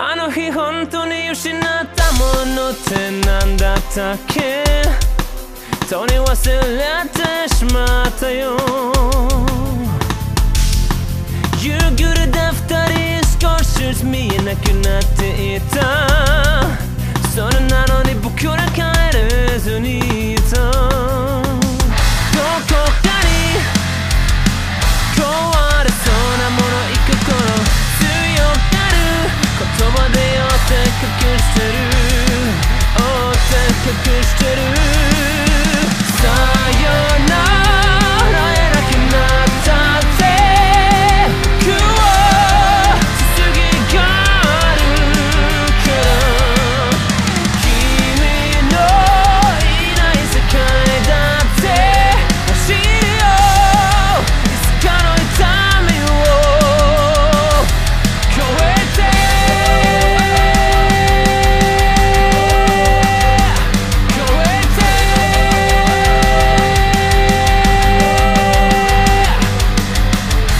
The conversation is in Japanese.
あの日本当に失ったものって何だったっけ？とに忘れてしまったよ。夕暮れで二人少しずつ見えなくなっていた。それなのに僕らか隠してる